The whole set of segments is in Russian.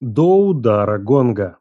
До удара гонга.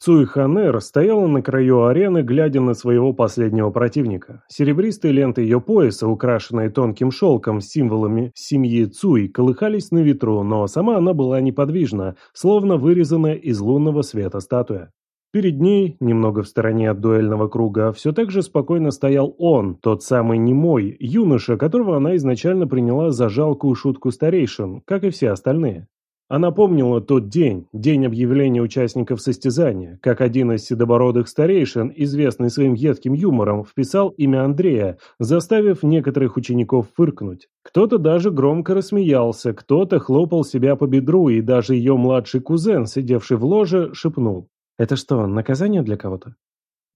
Цуй Ханер стояла на краю арены, глядя на своего последнего противника. Серебристые ленты ее пояса, украшенные тонким шелком с символами семьи Цуй, колыхались на ветру, но сама она была неподвижна, словно вырезанная из лунного света статуя. Перед ней, немного в стороне от дуэльного круга, все так же спокойно стоял он, тот самый немой, юноша, которого она изначально приняла за жалкую шутку старейшин, как и все остальные. Она помнила тот день, день объявления участников состязания, как один из седобородых старейшин, известный своим едким юмором, вписал имя Андрея, заставив некоторых учеников фыркнуть. Кто-то даже громко рассмеялся, кто-то хлопал себя по бедру, и даже ее младший кузен, сидевший в ложе, шепнул. «Это что, наказание для кого-то?»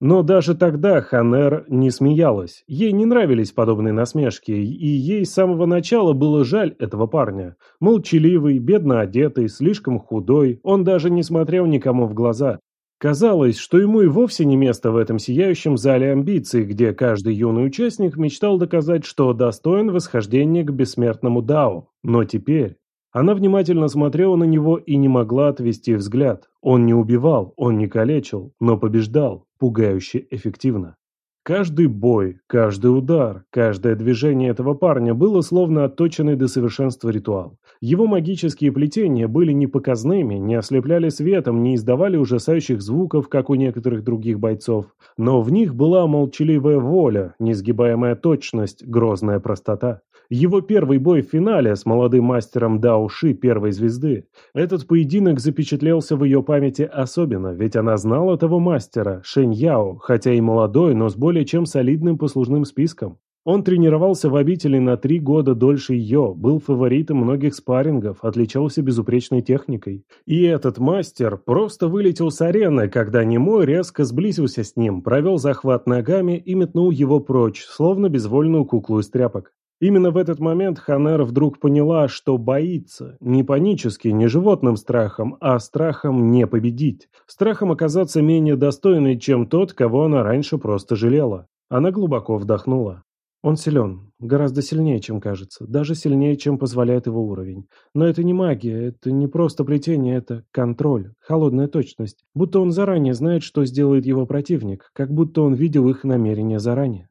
Но даже тогда Ханер не смеялась. Ей не нравились подобные насмешки, и ей с самого начала было жаль этого парня. Молчаливый, бедно одетый, слишком худой, он даже не смотрел никому в глаза. Казалось, что ему и вовсе не место в этом сияющем зале амбиций, где каждый юный участник мечтал доказать, что достоин восхождения к бессмертному Дао. Но теперь... Она внимательно смотрела на него и не могла отвести взгляд. Он не убивал, он не калечил, но побеждал, пугающе эффективно. Каждый бой, каждый удар, каждое движение этого парня было словно отточенный до совершенства ритуал. Его магические плетения были не показными, не ослепляли светом, не издавали ужасающих звуков, как у некоторых других бойцов, но в них была молчаливая воля, несгибаемая точность, грозная простота. Его первый бой в финале с молодым мастером Дао Ши первой звезды. Этот поединок запечатлелся в ее памяти особенно, ведь она знала того мастера, Шэнь Яо, хотя и молодой, но с более чем солидным послужным списком. Он тренировался в обители на три года дольше ее, был фаворитом многих спаррингов, отличался безупречной техникой. И этот мастер просто вылетел с арены, когда Немой резко сблизился с ним, провел захват ногами и метнул его прочь, словно безвольную куклу из тряпок. Именно в этот момент Ханер вдруг поняла, что боится, не панически, не животным страхом, а страхом не победить, страхом оказаться менее достойной, чем тот, кого она раньше просто жалела. Она глубоко вдохнула. Он силен, гораздо сильнее, чем кажется, даже сильнее, чем позволяет его уровень. Но это не магия, это не просто плетение, это контроль, холодная точность. Будто он заранее знает, что сделает его противник, как будто он видел их намерения заранее.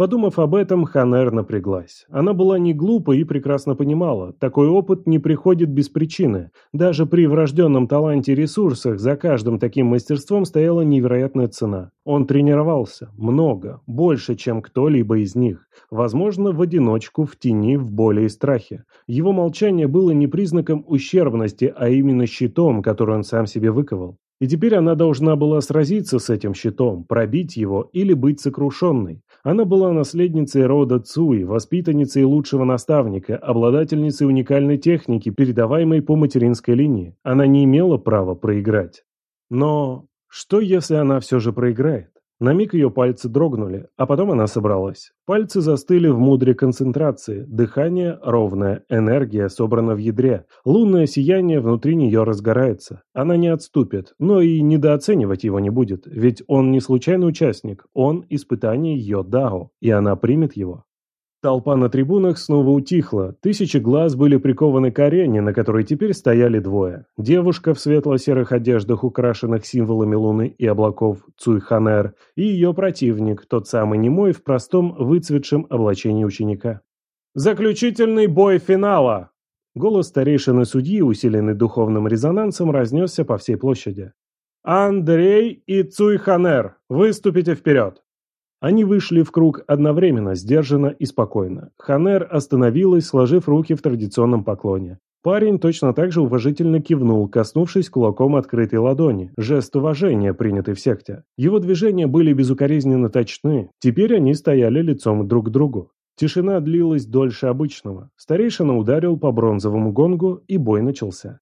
Подумав об этом, Ханер напряглась. Она была не глупа и прекрасно понимала, такой опыт не приходит без причины. Даже при врожденном таланте и ресурсах за каждым таким мастерством стояла невероятная цена. Он тренировался. Много. Больше, чем кто-либо из них. Возможно, в одиночку, в тени, в боли и страхе. Его молчание было не признаком ущербности, а именно щитом, который он сам себе выковал. И теперь она должна была сразиться с этим щитом, пробить его или быть сокрушенной. Она была наследницей рода Цуи, воспитанницей лучшего наставника, обладательницей уникальной техники, передаваемой по материнской линии. Она не имела права проиграть. Но что, если она все же проиграет? На миг ее пальцы дрогнули, а потом она собралась. Пальцы застыли в мудре концентрации, дыхание ровное, энергия собрана в ядре, лунное сияние внутри нее разгорается. Она не отступит, но и недооценивать его не будет, ведь он не случайный участник, он испытание ее Дао, и она примет его. Толпа на трибунах снова утихла, тысячи глаз были прикованы к арене, на которой теперь стояли двое. Девушка в светло-серых одеждах, украшенных символами луны и облаков Цуйханер, и ее противник, тот самый немой в простом выцветшем облачении ученика. «Заключительный бой финала!» Голос старейшины судьи, усиленный духовным резонансом, разнесся по всей площади. «Андрей и Цуйханер, выступите вперед!» Они вышли в круг одновременно, сдержанно и спокойно. Ханер остановилась, сложив руки в традиционном поклоне. Парень точно так же уважительно кивнул, коснувшись кулаком открытой ладони. Жест уважения, принятый в секте. Его движения были безукоризненно точны. Теперь они стояли лицом друг к другу. Тишина длилась дольше обычного. Старейшина ударил по бронзовому гонгу, и бой начался.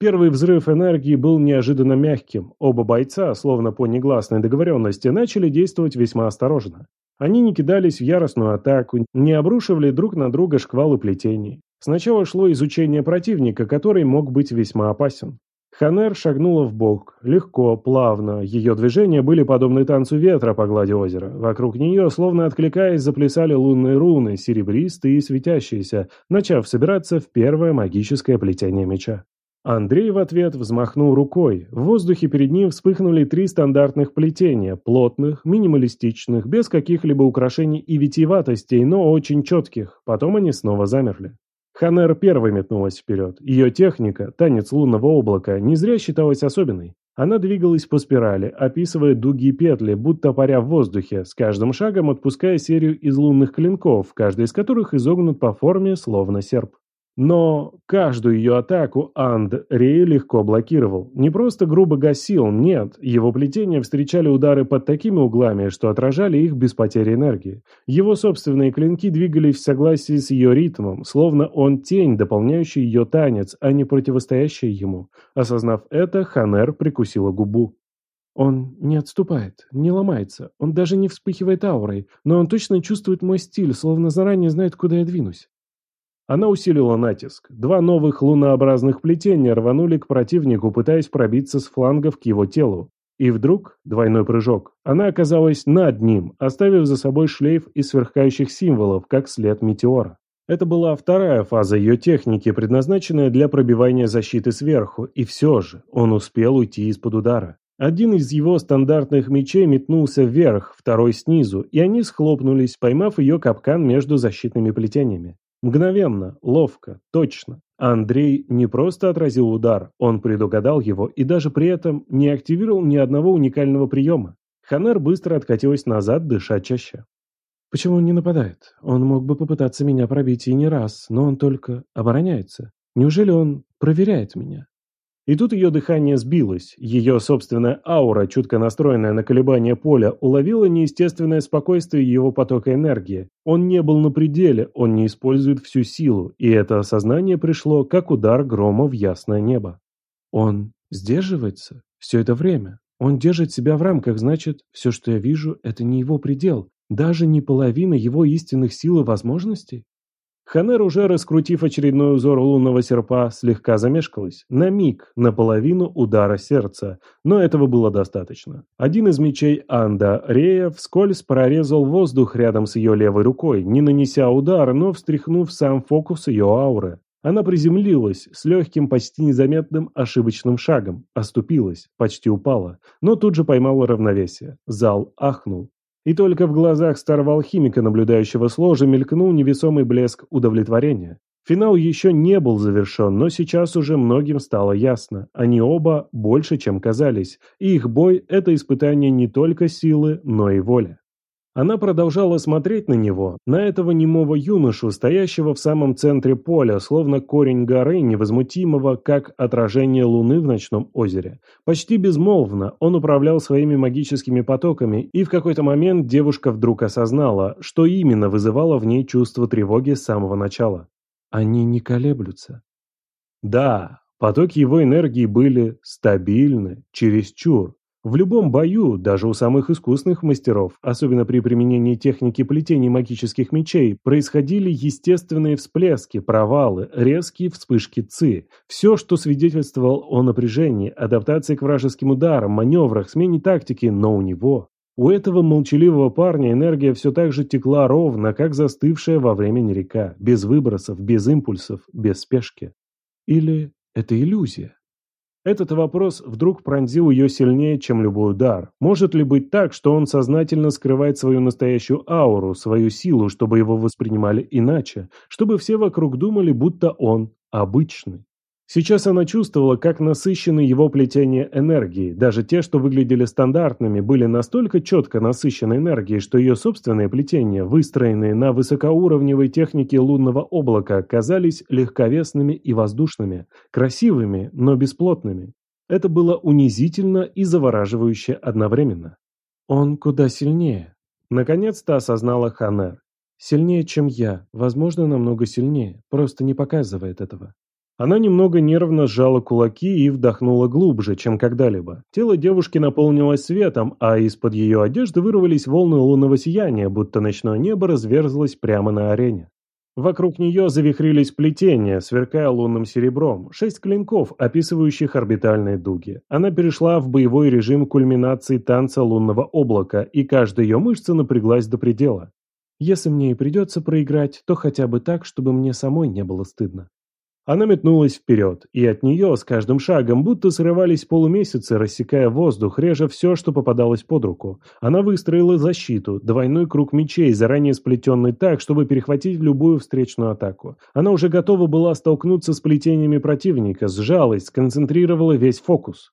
Первый взрыв энергии был неожиданно мягким. Оба бойца, словно по негласной договоренности, начали действовать весьма осторожно. Они не кидались в яростную атаку, не обрушивали друг на друга шквалы плетений. Сначала шло изучение противника, который мог быть весьма опасен. Ханер шагнула в бок, легко, плавно. Ее движения были подобны танцу ветра по глади озера. Вокруг нее, словно откликаясь, заплясали лунные руны, серебристые и светящиеся, начав собираться в первое магическое плетение меча. Андрей в ответ взмахнул рукой. В воздухе перед ним вспыхнули три стандартных плетения, плотных, минималистичных, без каких-либо украшений и витиеватостей, но очень четких. Потом они снова замерли. Ханер первой метнулась вперед. Ее техника, танец лунного облака, не зря считалась особенной. Она двигалась по спирали, описывая дуги и петли, будто паря в воздухе, с каждым шагом отпуская серию из лунных клинков, каждый из которых изогнут по форме, словно серп. Но каждую ее атаку Анд Рей легко блокировал. Не просто грубо гасил, нет, его плетения встречали удары под такими углами, что отражали их без потери энергии. Его собственные клинки двигались в согласии с ее ритмом, словно он тень, дополняющий ее танец, а не противостоящий ему. Осознав это, Ханер прикусила губу. Он не отступает, не ломается, он даже не вспыхивает аурой, но он точно чувствует мой стиль, словно заранее знает, куда я двинусь. Она усилила натиск. Два новых лунообразных плетения рванули к противнику, пытаясь пробиться с флангов к его телу. И вдруг, двойной прыжок, она оказалась над ним, оставив за собой шлейф из сверкающих символов, как след метеора. Это была вторая фаза ее техники, предназначенная для пробивания защиты сверху, и все же он успел уйти из-под удара. Один из его стандартных мечей метнулся вверх, второй снизу, и они схлопнулись, поймав ее капкан между защитными плетениями. Мгновенно, ловко, точно. Андрей не просто отразил удар, он предугадал его и даже при этом не активировал ни одного уникального приема. Ханер быстро откатилась назад, дыша чаще. Почему он не нападает? Он мог бы попытаться меня пробить и не раз, но он только обороняется. Неужели он проверяет меня? И тут ее дыхание сбилось, ее собственная аура, чутко настроенная на колебания поля, уловила неестественное спокойствие его потока энергии. Он не был на пределе, он не использует всю силу, и это осознание пришло, как удар грома в ясное небо. Он сдерживается все это время. Он держит себя в рамках, значит, все, что я вижу, это не его предел, даже не половина его истинных сил и возможностей. Ханер, уже раскрутив очередной узор лунного серпа, слегка замешкалась. На миг, наполовину удара сердца. Но этого было достаточно. Один из мечей Анда, Рея, вскользь прорезал воздух рядом с ее левой рукой, не нанеся удар, но встряхнув сам фокус ее ауры. Она приземлилась с легким, почти незаметным ошибочным шагом, оступилась, почти упала, но тут же поймала равновесие. Зал ахнул. И только в глазах старого алхимика, наблюдающего с ложа, мелькнул невесомый блеск удовлетворения. Финал еще не был завершен, но сейчас уже многим стало ясно. Они оба больше, чем казались, и их бой – это испытание не только силы, но и воли. Она продолжала смотреть на него, на этого немого юношу, стоящего в самом центре поля, словно корень горы, невозмутимого, как отражение луны в ночном озере. Почти безмолвно он управлял своими магическими потоками, и в какой-то момент девушка вдруг осознала, что именно вызывало в ней чувство тревоги с самого начала. Они не колеблются. Да, потоки его энергии были стабильны, чересчур. В любом бою, даже у самых искусных мастеров, особенно при применении техники плетений магических мечей, происходили естественные всплески, провалы, резкие вспышки ЦИ. Все, что свидетельствовало о напряжении, адаптации к вражеским ударам, маневрах, смене тактики, но у него... У этого молчаливого парня энергия все так же текла ровно, как застывшая во времени река, без выбросов, без импульсов, без спешки. Или это иллюзия? Этот вопрос вдруг пронзил ее сильнее, чем любой удар. Может ли быть так, что он сознательно скрывает свою настоящую ауру, свою силу, чтобы его воспринимали иначе, чтобы все вокруг думали, будто он обычный? Сейчас она чувствовала, как насыщены его плетения энергии. Даже те, что выглядели стандартными, были настолько четко насыщены энергией, что ее собственные плетения, выстроенные на высокоуровневой технике лунного облака, казались легковесными и воздушными, красивыми, но бесплотными. Это было унизительно и завораживающе одновременно. Он куда сильнее. Наконец-то осознала Ханер. Сильнее, чем я, возможно, намного сильнее, просто не показывает этого. Она немного нервно сжала кулаки и вдохнула глубже, чем когда-либо. Тело девушки наполнилось светом, а из-под ее одежды вырвались волны лунного сияния, будто ночное небо разверзлось прямо на арене. Вокруг нее завихрились плетения, сверкая лунным серебром, шесть клинков, описывающих орбитальные дуги. Она перешла в боевой режим кульминации танца лунного облака, и каждая ее мышца напряглась до предела. Если мне и придется проиграть, то хотя бы так, чтобы мне самой не было стыдно. Она метнулась вперед, и от нее с каждым шагом будто срывались полумесяцы, рассекая воздух, реже все, что попадалось под руку. Она выстроила защиту, двойной круг мечей, заранее сплетенный так, чтобы перехватить любую встречную атаку. Она уже готова была столкнуться с плетениями противника, сжалась, сконцентрировала весь фокус.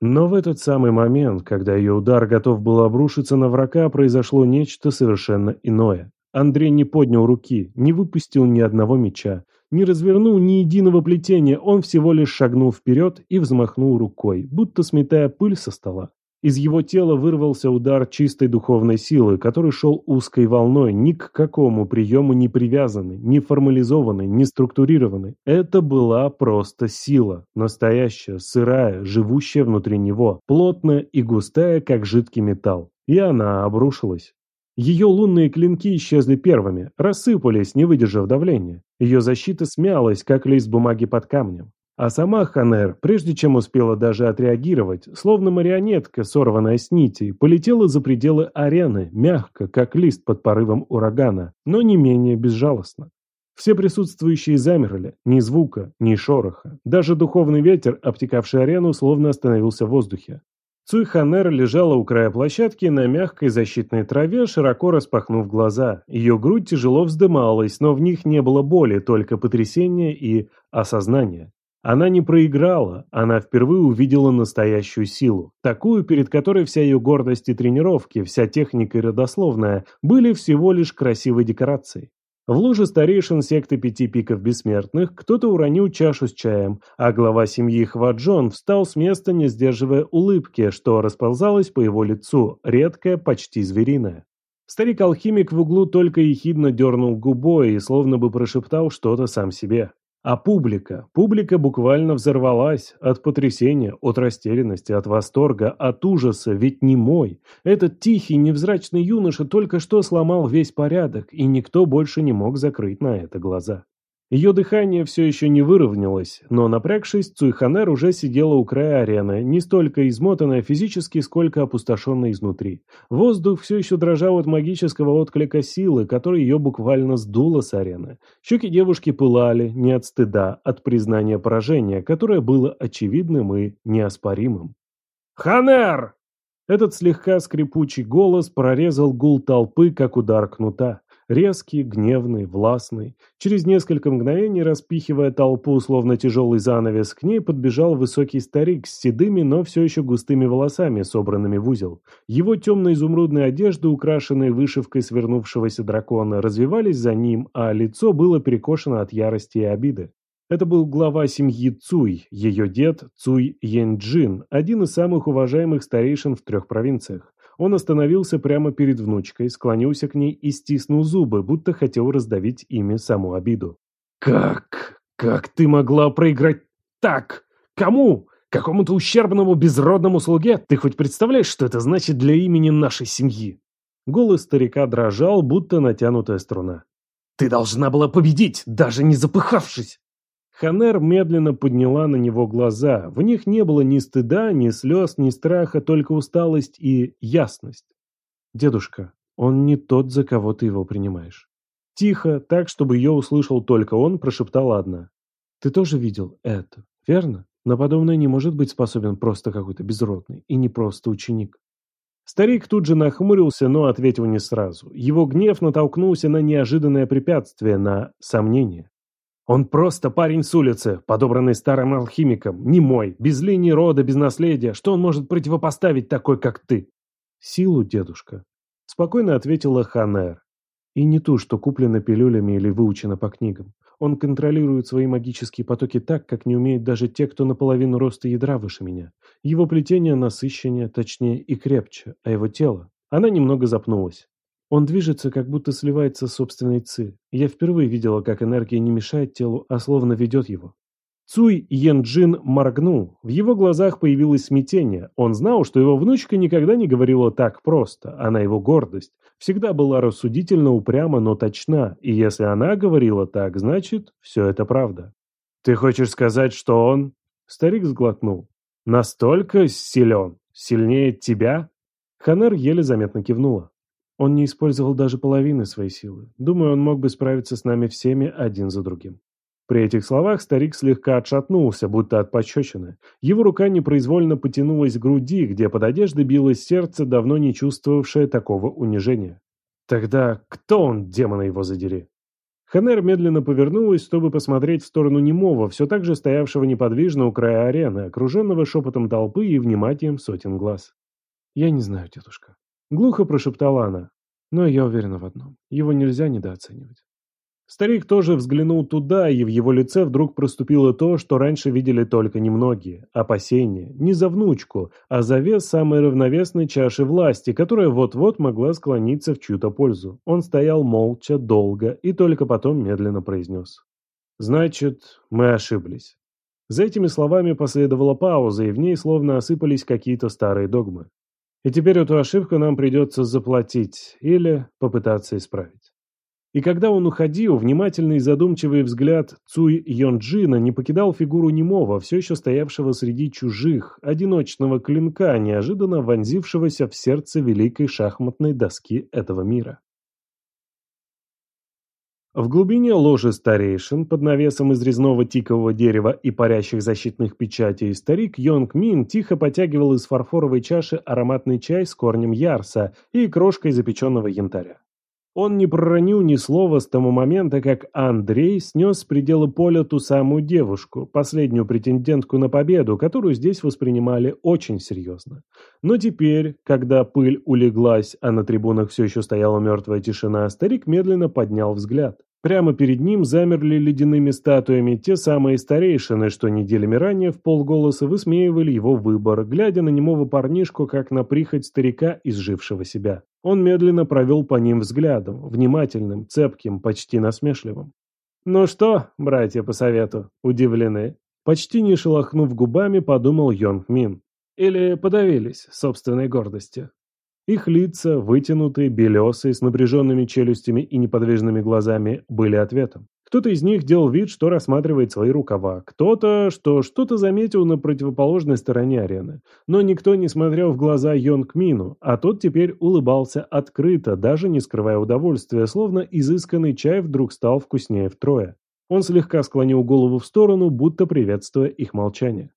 Но в этот самый момент, когда ее удар готов был обрушиться на врага, произошло нечто совершенно иное. Андрей не поднял руки, не выпустил ни одного меча, не развернул ни единого плетения, он всего лишь шагнул вперед и взмахнул рукой, будто сметая пыль со стола. Из его тела вырвался удар чистой духовной силы, который шел узкой волной, ни к какому приему не привязанный, не формализованный, не структурированный. Это была просто сила, настоящая, сырая, живущая внутри него, плотная и густая, как жидкий металл. И она обрушилась. Ее лунные клинки исчезли первыми, рассыпались, не выдержав давления. Ее защита смялась, как лист бумаги под камнем. А сама Ханер, прежде чем успела даже отреагировать, словно марионетка, сорванная с нитей, полетела за пределы арены, мягко, как лист под порывом урагана, но не менее безжалостно. Все присутствующие замерли, ни звука, ни шороха. Даже духовный ветер, обтекавший арену, словно остановился в воздухе. Цуйханер лежала у края площадки на мягкой защитной траве, широко распахнув глаза. Ее грудь тяжело вздымалась, но в них не было боли, только потрясения и осознания. Она не проиграла, она впервые увидела настоящую силу, такую, перед которой вся ее гордость и тренировки, вся техника и родословная были всего лишь красивой декорацией. В луже старейшин секты пяти пиков бессмертных кто-то уронил чашу с чаем, а глава семьи Хваджон встал с места, не сдерживая улыбки, что расползалось по его лицу, редкое, почти звериное. Старик-алхимик в углу только ехидно дернул губой и словно бы прошептал что-то сам себе. А публика? Публика буквально взорвалась от потрясения, от растерянности, от восторга, от ужаса, ведь не мой. Этот тихий, невзрачный юноша только что сломал весь порядок, и никто больше не мог закрыть на это глаза. Ее дыхание все еще не выровнялось, но напрягшись, Цуйханер уже сидела у края арены, не столько измотанная физически, сколько опустошенная изнутри. Воздух все еще дрожал от магического отклика силы, который ее буквально сдуло с арены. Щеки девушки пылали не от стыда, от признания поражения, которое было очевидным и неоспоримым. «Ханер!» Этот слегка скрипучий голос прорезал гул толпы, как удар кнута. Резкий, гневный, властный. Через несколько мгновений, распихивая толпу, словно тяжелый занавес, к ней подбежал высокий старик с седыми, но все еще густыми волосами, собранными в узел. Его темно-изумрудные одежды, украшенные вышивкой свернувшегося дракона, развивались за ним, а лицо было перекошено от ярости и обиды. Это был глава семьи Цуй, ее дед Цуй Янджин, один из самых уважаемых старейшин в трех провинциях. Он остановился прямо перед внучкой, склонился к ней и стиснул зубы, будто хотел раздавить ими саму обиду. «Как? Как ты могла проиграть так? Кому? Какому-то ущербному безродному слуге? Ты хоть представляешь, что это значит для имени нашей семьи?» Голос старика дрожал, будто натянутая струна. «Ты должна была победить, даже не запыхавшись!» Ханер медленно подняла на него глаза. В них не было ни стыда, ни слез, ни страха, только усталость и ясность. «Дедушка, он не тот, за кого ты его принимаешь». Тихо, так, чтобы ее услышал только он, прошептала одна. «Ты тоже видел это, верно? На подобное не может быть способен просто какой-то безродный, и не просто ученик». Старик тут же нахмурился, но ответил не сразу. Его гнев натолкнулся на неожиданное препятствие, на сомнение. Он просто парень с улицы, подобранный старым алхимиком, не мой, без линии рода, без наследия. Что он может противопоставить такой, как ты? Силу, дедушка. Спокойно ответила Ханер. И не ту, что куплена пилюлями или выучена по книгам. Он контролирует свои магические потоки так, как не умеют даже те, кто наполовину роста ядра выше меня. Его плетение насыщеннее, точнее и крепче, а его тело... Она немного запнулась. Он движется, как будто сливается с собственной ци. Я впервые видела, как энергия не мешает телу, а словно ведет его. Цуй Йенджин моргнул. В его глазах появилось смятение. Он знал, что его внучка никогда не говорила так просто. Она его гордость. Всегда была рассудительно упряма, но точна. И если она говорила так, значит, все это правда. «Ты хочешь сказать, что он...» Старик сглотнул. «Настолько силен? Сильнее тебя?» Ханер еле заметно кивнула. Он не использовал даже половины своей силы. Думаю, он мог бы справиться с нами всеми один за другим. При этих словах старик слегка отшатнулся, будто от пощечины. Его рука непроизвольно потянулась к груди, где под одеждой билось сердце, давно не чувствовавшее такого унижения. Тогда кто он, демона его задери? Ханер медленно повернулась, чтобы посмотреть в сторону немого, все так же стоявшего неподвижно у края арены, окруженного шепотом толпы и вниманием сотен глаз. «Я не знаю, тетушка». Глухо прошептала она. «Но я уверена в одном. Его нельзя недооценивать». Старик тоже взглянул туда, и в его лице вдруг проступило то, что раньше видели только немногие – опасение, не за внучку, а за вес самой равновесной чаши власти, которая вот-вот могла склониться в чью-то пользу. Он стоял молча, долго, и только потом медленно произнес. «Значит, мы ошиблись». За этими словами последовала пауза, и в ней словно осыпались какие-то старые догмы. И теперь эту ошибку нам придется заплатить или попытаться исправить. И когда он уходил, внимательный и задумчивый взгляд Цуй Йонджина не покидал фигуру немого, все еще стоявшего среди чужих, одиночного клинка, неожиданно вонзившегося в сердце великой шахматной доски этого мира. В глубине ложи старейшин, под навесом из резного тикового дерева и парящих защитных печатей, старик Йонг Мин тихо потягивал из фарфоровой чаши ароматный чай с корнем ярса и крошкой запеченного янтаря. Он не проронил ни слова с того момента, как Андрей снес с предела поля ту самую девушку, последнюю претендентку на победу, которую здесь воспринимали очень серьезно. Но теперь, когда пыль улеглась, а на трибунах все еще стояла мертвая тишина, старик медленно поднял взгляд. Прямо перед ним замерли ледяными статуями те самые старейшины, что неделями ранее в полголоса высмеивали его выбор, глядя на немого парнишку, как на прихоть старика, изжившего себя. Он медленно провел по ним взглядом, внимательным, цепким, почти насмешливым. «Ну что, братья по совету, удивлены?» Почти не шелохнув губами, подумал Йонг Мин. Или подавились собственной гордостью. Их лица, вытянутые, белесые, с напряженными челюстями и неподвижными глазами, были ответом. Кто-то из них делал вид, что рассматривает свои рукава, кто-то, что что-то заметил на противоположной стороне арены. Но никто не смотрел в глаза Йонг Мину, а тот теперь улыбался открыто, даже не скрывая удовольствия, словно изысканный чай вдруг стал вкуснее втрое. Он слегка склонил голову в сторону, будто приветствуя их молчание.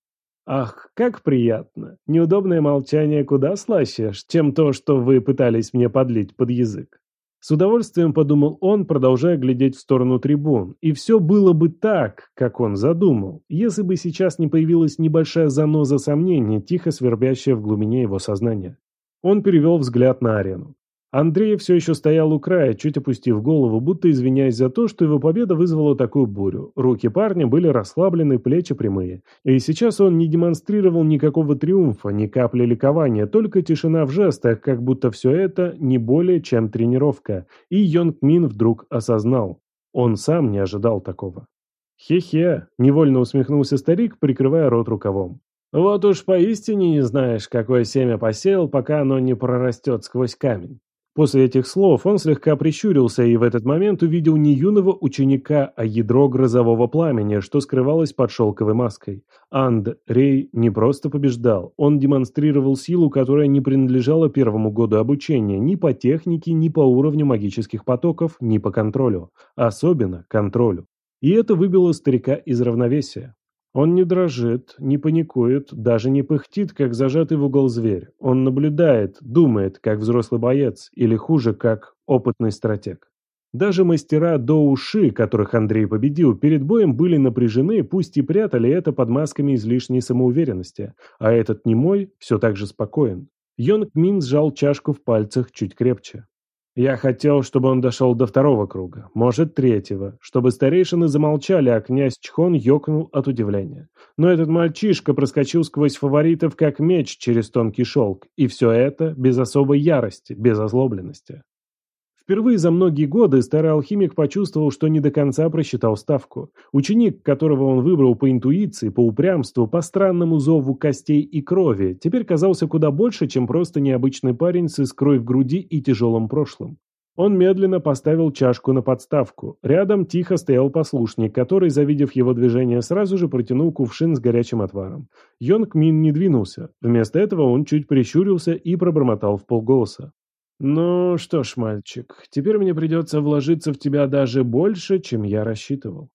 Ах, как приятно. Неудобное молчание куда слаще, чем то, что вы пытались мне подлить под язык. С удовольствием подумал он, продолжая глядеть в сторону трибун. И все было бы так, как он задумал, если бы сейчас не появилась небольшая заноза сомнения, тихо свербящая в глубине его сознания. Он перевел взгляд на арену. Андрей все еще стоял у края, чуть опустив голову, будто извиняясь за то, что его победа вызвала такую бурю. Руки парня были расслаблены, плечи прямые. И сейчас он не демонстрировал никакого триумфа, ни капли ликования, только тишина в жестах, как будто все это не более чем тренировка. И Йонг Мин вдруг осознал. Он сам не ожидал такого. «Хе-хе», — невольно усмехнулся старик, прикрывая рот рукавом. «Вот уж поистине не знаешь, какое семя посеял, пока оно не прорастет сквозь камень». После этих слов он слегка прищурился и в этот момент увидел не юного ученика, а ядро грозового пламени, что скрывалось под шелковой маской. Анд Рей не просто побеждал, он демонстрировал силу, которая не принадлежала первому году обучения ни по технике, ни по уровню магических потоков, ни по контролю. Особенно контролю. И это выбило старика из равновесия. Он не дрожит, не паникует, даже не пыхтит, как зажатый в угол зверь. Он наблюдает, думает, как взрослый боец, или хуже, как опытный стратег. Даже мастера до уши, которых Андрей победил, перед боем были напряжены, пусть и прятали это под масками излишней самоуверенности. А этот немой все так же спокоен. Йонг Мин сжал чашку в пальцах чуть крепче. Я хотел, чтобы он дошел до второго круга, может, третьего, чтобы старейшины замолчали, а князь Чхон ёкнул от удивления. Но этот мальчишка проскочил сквозь фаворитов как меч через тонкий шелк, и все это без особой ярости, без озлобленности. Впервые за многие годы старый алхимик почувствовал, что не до конца просчитал ставку. Ученик, которого он выбрал по интуиции, по упрямству, по странному зову костей и крови, теперь казался куда больше, чем просто необычный парень с искрой в груди и тяжелым прошлым. Он медленно поставил чашку на подставку. Рядом тихо стоял послушник, который, завидев его движение, сразу же протянул кувшин с горячим отваром. Йонг Мин не двинулся. Вместо этого он чуть прищурился и пробормотал в полголоса. «Ну что ж, мальчик, теперь мне придется вложиться в тебя даже больше, чем я рассчитывал».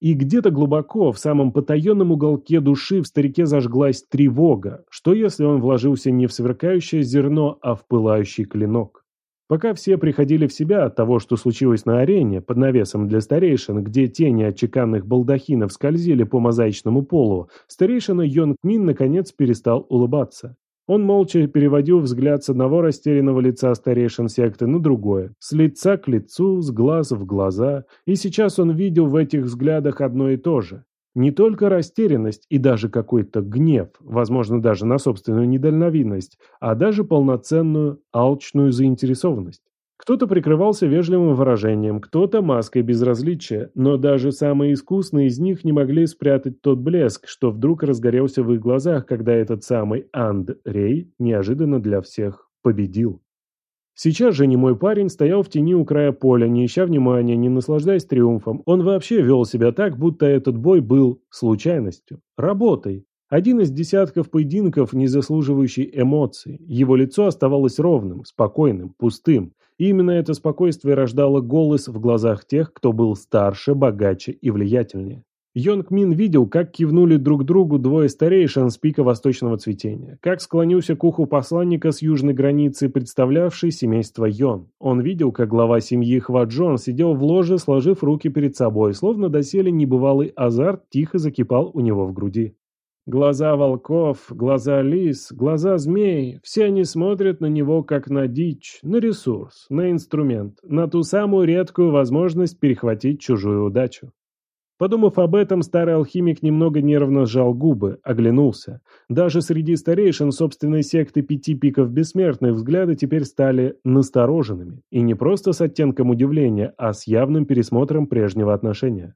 И где-то глубоко, в самом потаенном уголке души, в старике зажглась тревога, что если он вложился не в сверкающее зерно, а в пылающий клинок. Пока все приходили в себя от того, что случилось на арене, под навесом для старейшин, где тени от чеканных балдахинов скользили по мозаичному полу, старейшина Йонг Мин наконец перестал улыбаться. Он молча переводил взгляд с одного растерянного лица старейшин секты на другое, с лица к лицу, с глаз в глаза, и сейчас он видел в этих взглядах одно и то же. Не только растерянность и даже какой-то гнев, возможно, даже на собственную недальновидность, а даже полноценную алчную заинтересованность. Кто-то прикрывался вежливым выражением, кто-то маской безразличия, но даже самые искусные из них не могли спрятать тот блеск, что вдруг разгорелся в их глазах, когда этот самый Андрей неожиданно для всех победил. Сейчас же немой парень стоял в тени у края поля, не ища внимания, не наслаждаясь триумфом. Он вообще вел себя так, будто этот бой был случайностью, работой. Один из десятков поединков, не заслуживающий эмоций. Его лицо оставалось ровным, спокойным, пустым. И именно это спокойствие рождало голос в глазах тех, кто был старше, богаче и влиятельнее. Йонг Мин видел, как кивнули друг другу двое старейшин с пика восточного цветения, как склонился к уху посланника с южной границы, представлявший семейство Йон. Он видел, как глава семьи Хва Джон сидел в ложе, сложив руки перед собой, словно доселе небывалый азарт тихо закипал у него в груди. Глаза волков, глаза лис, глаза змей – все они смотрят на него как на дичь, на ресурс, на инструмент, на ту самую редкую возможность перехватить чужую удачу. Подумав об этом, старый алхимик немного нервно сжал губы, оглянулся. Даже среди старейшин собственной секты пяти пиков бессмертных взгляды теперь стали настороженными. И не просто с оттенком удивления, а с явным пересмотром прежнего отношения.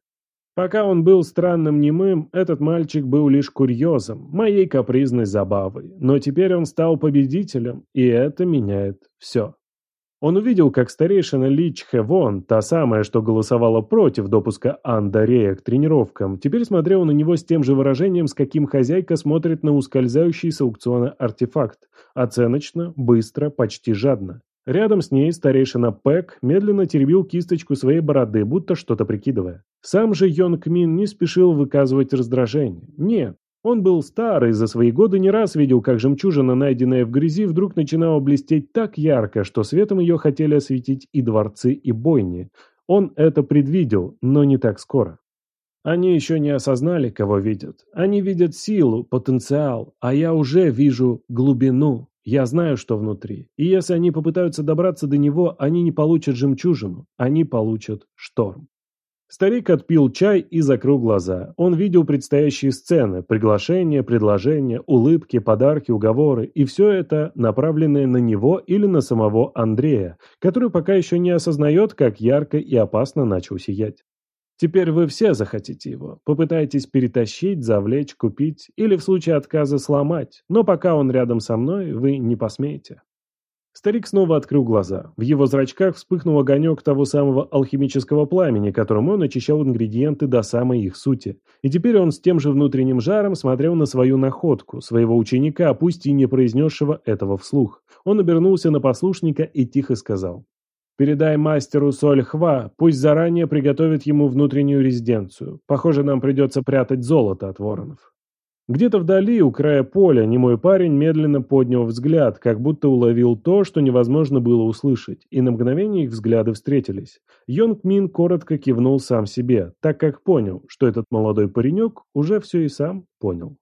Пока он был странным немым, этот мальчик был лишь курьезом, моей капризной забавой. Но теперь он стал победителем, и это меняет все. Он увидел, как старейшина Ли Чхэвон, та самая, что голосовала против допуска Андарея к тренировкам, теперь смотрела на него с тем же выражением, с каким хозяйка смотрит на ускользающий с аукциона артефакт. Оценочно, быстро, почти жадно. Рядом с ней старейшина Пэк медленно теребил кисточку своей бороды, будто что-то прикидывая. Сам же Йонг Мин не спешил выказывать раздражение. Нет, он был старый, за свои годы не раз видел, как жемчужина, найденная в грязи, вдруг начинала блестеть так ярко, что светом ее хотели осветить и дворцы, и бойни. Он это предвидел, но не так скоро. Они еще не осознали, кого видят. Они видят силу, потенциал, а я уже вижу глубину. Я знаю, что внутри. И если они попытаются добраться до него, они не получат жемчужину, они получат шторм. Старик отпил чай и закрыл глаза. Он видел предстоящие сцены, приглашения, предложения, улыбки, подарки, уговоры, и все это направленное на него или на самого Андрея, который пока еще не осознает, как ярко и опасно начал сиять. Теперь вы все захотите его, попытаетесь перетащить, завлечь, купить или в случае отказа сломать, но пока он рядом со мной, вы не посмеете. Старик снова открыл глаза. В его зрачках вспыхнул огонек того самого алхимического пламени, которым он очищал ингредиенты до самой их сути. И теперь он с тем же внутренним жаром смотрел на свою находку, своего ученика, пусть и не произнесшего этого вслух. Он обернулся на послушника и тихо сказал. «Передай мастеру Соль Хва, пусть заранее приготовит ему внутреннюю резиденцию. Похоже, нам придется прятать золото от воронов». Где-то вдали, у края поля, немой парень медленно поднял взгляд, как будто уловил то, что невозможно было услышать, и на мгновение их взгляды встретились. Йонг Мин коротко кивнул сам себе, так как понял, что этот молодой паренек уже все и сам понял.